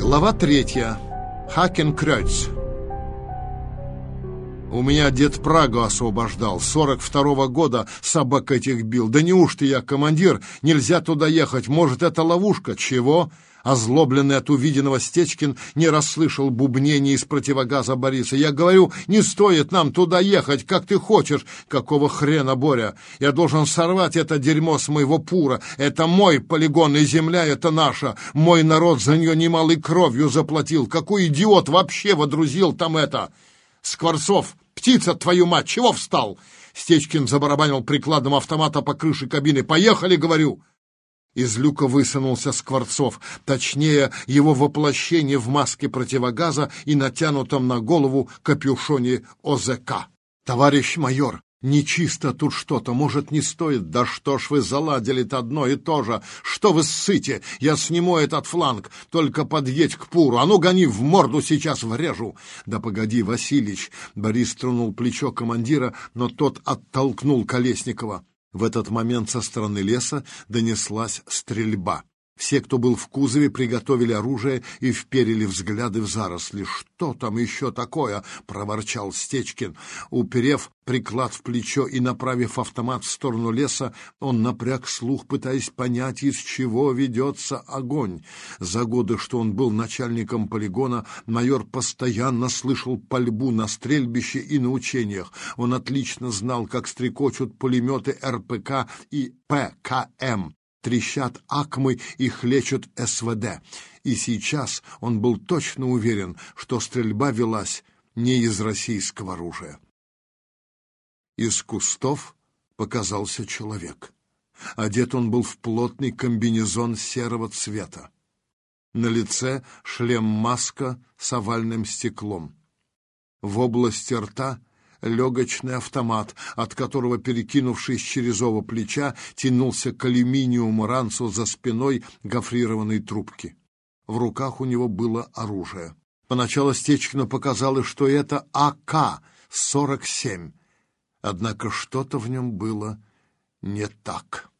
Глава третья. Хакенкрёйц. У меня дед Прагу освобождал. Сорок второго года собак этих бил. Да неужто я командир? Нельзя туда ехать. Может, это ловушка? Чего? Озлобленный от увиденного Стечкин не расслышал бубнения из противогаза Бориса. «Я говорю, не стоит нам туда ехать, как ты хочешь!» «Какого хрена, Боря? Я должен сорвать это дерьмо с моего пура. Это мой полигон, и земля это наша. Мой народ за нее немалой кровью заплатил. Какой идиот вообще водрузил там это?» «Скворцов, птица, твою мать, чего встал?» Стечкин забарабанил прикладом автомата по крыше кабины. «Поехали, говорю!» Из люка высунулся Скворцов, точнее, его воплощение в маске противогаза и натянутом на голову капюшоне ОЗК. «Товарищ майор, нечисто тут что-то, может, не стоит? Да что ж вы заладили-то одно и то же? Что вы ссыте? Я сниму этот фланг, только подъедь к Пуру. А ну, гони, в морду сейчас врежу!» «Да погоди, Василич!» Борис тронул плечо командира, но тот оттолкнул Колесникова. В этот момент со стороны леса донеслась стрельба. Все, кто был в кузове, приготовили оружие и вперили взгляды в заросли. «Что там еще такое?» — проворчал Стечкин. Уперев приклад в плечо и направив автомат в сторону леса, он напряг слух, пытаясь понять, из чего ведется огонь. За годы, что он был начальником полигона, майор постоянно слышал пальбу на стрельбище и на учениях. Он отлично знал, как стрекочут пулеметы РПК и ПКМ трещат акмы и хлечут СВД. И сейчас он был точно уверен, что стрельба велась не из российского оружия. Из кустов показался человек. Одет он был в плотный комбинезон серого цвета. На лице шлем-маска с овальным стеклом. В области рта легочный автомат, от которого, перекинувшись через оба плеча, тянулся к алюминиевому ранцу за спиной гофрированной трубки. В руках у него было оружие. Поначалу Стечкину показалось, что это АК-47, однако что-то в нем было не так.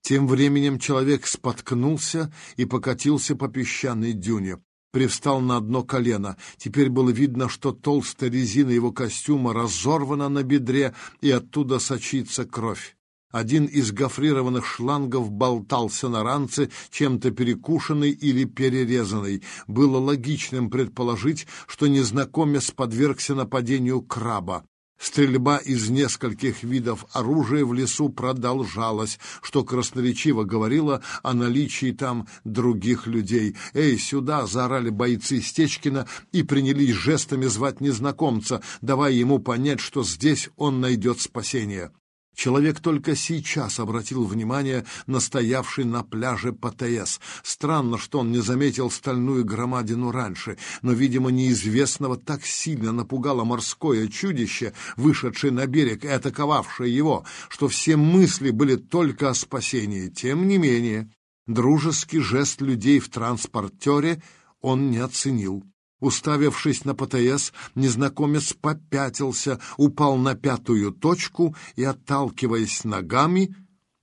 Тем временем человек споткнулся и покатился по песчаной дюне привстал на одно колено. Теперь было видно, что толстая резина его костюма разорвана на бедре, и оттуда сочится кровь. Один из гофрированных шлангов болтался на ранце, чем-то перекушенный или перерезанный. Было логичным предположить, что незнакомец подвергся нападению краба. Стрельба из нескольких видов оружия в лесу продолжалась, что красноречиво говорило о наличии там других людей. «Эй, сюда!» — заорали бойцы Стечкина и принялись жестами звать незнакомца, давая ему понять, что здесь он найдет спасение. Человек только сейчас обратил внимание на стоявший на пляже ПТС. Странно, что он не заметил стальную громадину раньше, но, видимо, неизвестного так сильно напугало морское чудище, вышедшее на берег и атаковавшее его, что все мысли были только о спасении. Тем не менее, дружеский жест людей в транспортере он не оценил. Уставившись на ПТС, незнакомец попятился, упал на пятую точку и, отталкиваясь ногами,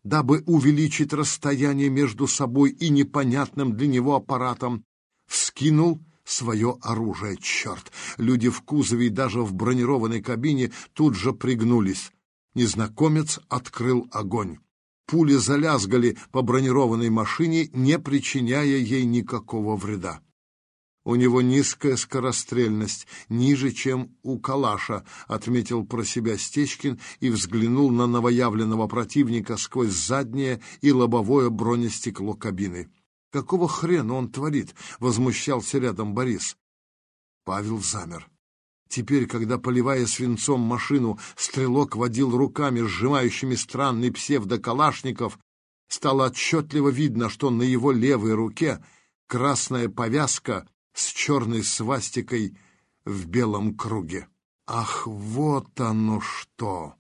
дабы увеличить расстояние между собой и непонятным для него аппаратом, вскинул свое оружие. Черт! Люди в кузове и даже в бронированной кабине тут же пригнулись. Незнакомец открыл огонь. Пули залязгали по бронированной машине, не причиняя ей никакого вреда. У него низкая скорострельность, ниже, чем у Калаша, отметил про себя Стечкин и взглянул на новоявленного противника сквозь заднее и лобовое бронестекло кабины. Какого хрена он творит? возмущался рядом Борис. Павел замер. Теперь, когда, поливая свинцом машину, стрелок водил руками, сжимающими странный псевдокалашников, стало отчетливо видно, что на его левой руке красная повязка с черной свастикой в белом круге. Ах, вот оно что!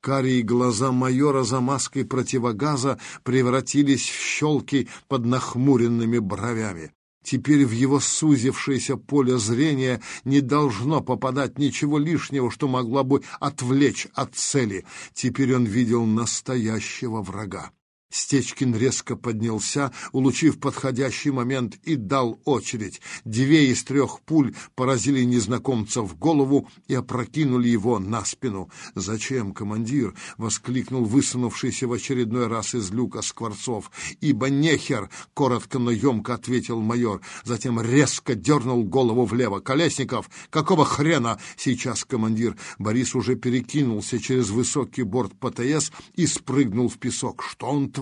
Карие глаза майора за маской противогаза превратились в щелки под нахмуренными бровями. Теперь в его сузившееся поле зрения не должно попадать ничего лишнего, что могло бы отвлечь от цели. Теперь он видел настоящего врага. Стечкин резко поднялся, улучив подходящий момент, и дал очередь. Две из трех пуль поразили незнакомца в голову и опрокинули его на спину. «Зачем, командир?» — воскликнул высунувшийся в очередной раз из люка Скворцов. «Ибо нехер!» — коротко, но емко ответил майор. Затем резко дернул голову влево. «Колесников! Какого хрена?» Сейчас командир Борис уже перекинулся через высокий борт ПТС и спрыгнул в песок. «Что он творит?» —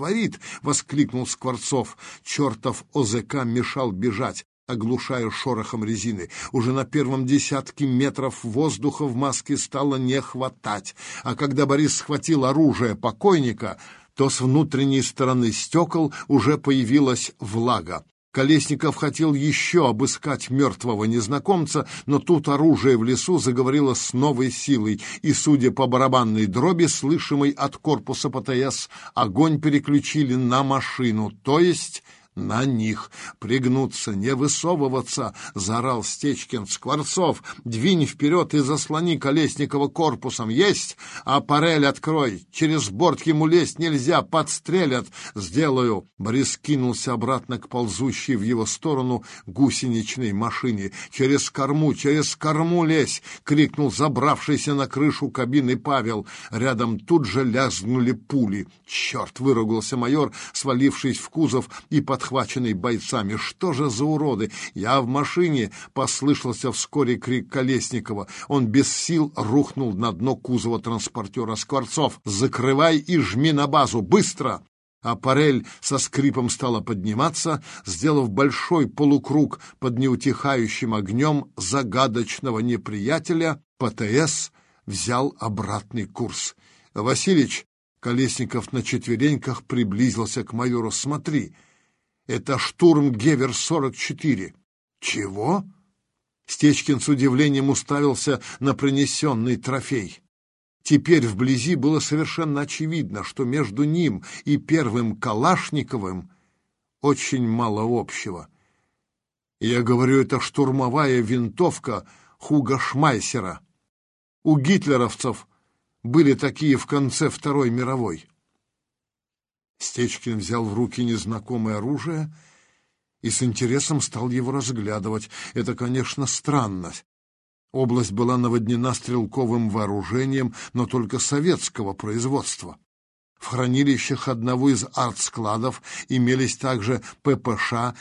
воскликнул Скворцов. Чертов ОЗК мешал бежать оглушая шорохом резины. Уже на первом десятке метров воздуха в маске стало не хватать. А когда Борис схватил оружие покойника, то с внутренней стороны стекол уже появилась влага. Колесников хотел еще обыскать мертвого незнакомца, но тут оружие в лесу заговорило с новой силой, и, судя по барабанной дроби, слышимой от корпуса ПТС, огонь переключили на машину, то есть на них. Пригнуться, не высовываться, заорал Стечкин. Скворцов, двинь вперед и заслони Колесникова корпусом. Есть? А парель открой. Через борт ему лезть нельзя, подстрелят. Сделаю. Борис кинулся обратно к ползущей в его сторону гусеничной машине. Через корму, через корму лезь! крикнул забравшийся на крышу кабины Павел. Рядом тут же лязгнули пули. Черт! выругался майор, свалившись в кузов и под подхваченный бойцами. «Что же за уроды? Я в машине!» — послышался вскоре крик Колесникова. Он без сил рухнул на дно кузова транспортера Скворцов. «Закрывай и жми на базу! Быстро!» Аппарель со скрипом стала подниматься, сделав большой полукруг под неутихающим огнем загадочного неприятеля, ПТС взял обратный курс. «Василич!» — Колесников на четвереньках приблизился к майору. «Смотри!» Это штурм Гевер-44. Чего? Стечкин с удивлением уставился на принесенный трофей. Теперь вблизи было совершенно очевидно, что между ним и первым Калашниковым очень мало общего. Я говорю, это штурмовая винтовка Хуга Шмайсера. У гитлеровцев были такие в конце Второй мировой. Стечкин взял в руки незнакомое оружие и с интересом стал его разглядывать. Это, конечно, странно. Область была наводнена стрелковым вооружением, но только советского производства. В хранилищах одного из артскладов имелись также ППШ,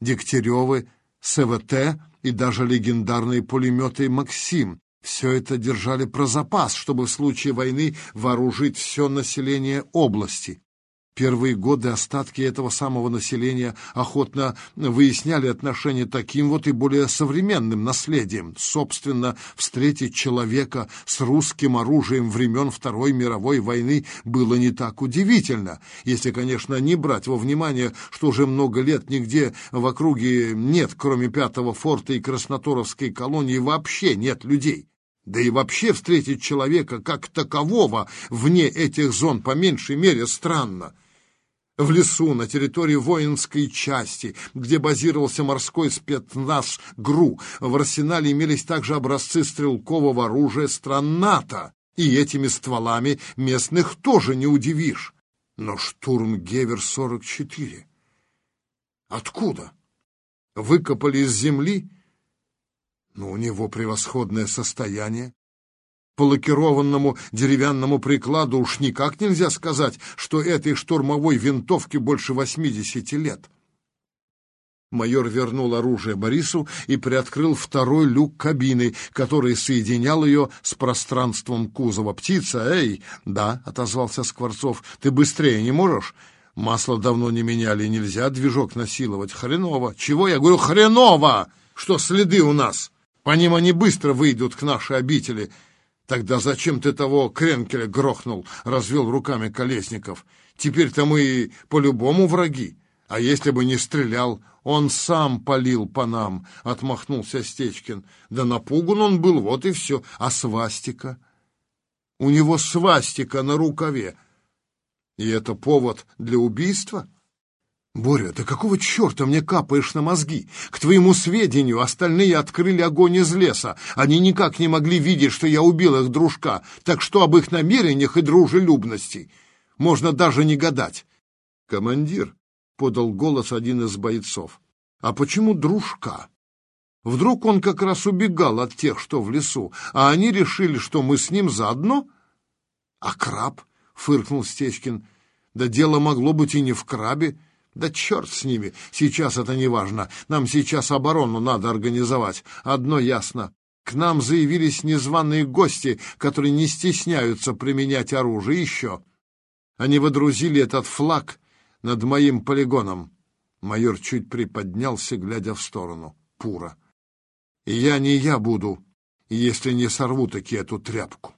Дегтяревы, СВТ и даже легендарные пулеметы «Максим». Все это держали про запас, чтобы в случае войны вооружить все население области. Первые годы остатки этого самого населения охотно выясняли отношения таким вот и более современным наследием. Собственно, встретить человека с русским оружием времен Второй мировой войны было не так удивительно, если, конечно, не брать во внимание, что уже много лет нигде в округе нет, кроме Пятого форта и Красноторовской колонии, вообще нет людей. Да и вообще встретить человека как такового вне этих зон по меньшей мере странно в лесу на территории воинской части, где базировался морской спецназ ГРУ. В арсенале имелись также образцы стрелкового оружия стран НАТО, и этими стволами местных тоже не удивишь. Но штурм Гевер-44... Откуда? Выкопали из земли? Но ну, у него превосходное состояние. По лакированному деревянному прикладу уж никак нельзя сказать, что этой штурмовой винтовке больше восьмидесяти лет. Майор вернул оружие Борису и приоткрыл второй люк кабины, который соединял ее с пространством кузова. «Птица, эй!» «Да», — отозвался Скворцов. «Ты быстрее не можешь?» «Масло давно не меняли, нельзя движок насиловать. Хреново!» «Чего я говорю? Хреново! Что следы у нас? По ним они быстро выйдут к нашей обители». Тогда зачем ты того Кренкеля грохнул? Развел руками Колесников. Теперь-то мы по-любому враги. А если бы не стрелял, он сам палил по нам, отмахнулся Стечкин. Да напуган он был, вот и все. А свастика? У него свастика на рукаве. И это повод для убийства? «Боря, ты какого черта мне капаешь на мозги? К твоему сведению, остальные открыли огонь из леса. Они никак не могли видеть, что я убил их дружка, так что об их намерениях и дружелюбности можно даже не гадать. Командир, — подал голос один из бойцов, — а почему дружка? Вдруг он как раз убегал от тех, что в лесу, а они решили, что мы с ним заодно? — А краб? — фыркнул Стечкин. — Да дело могло быть и не в крабе. Да черт с ними, сейчас это не важно. Нам сейчас оборону надо организовать. Одно ясно. К нам заявились незваные гости, которые не стесняются применять оружие. Еще. Они водрузили этот флаг над моим полигоном. Майор чуть приподнялся, глядя в сторону. Пура. Я не я буду, если не сорву таки эту тряпку.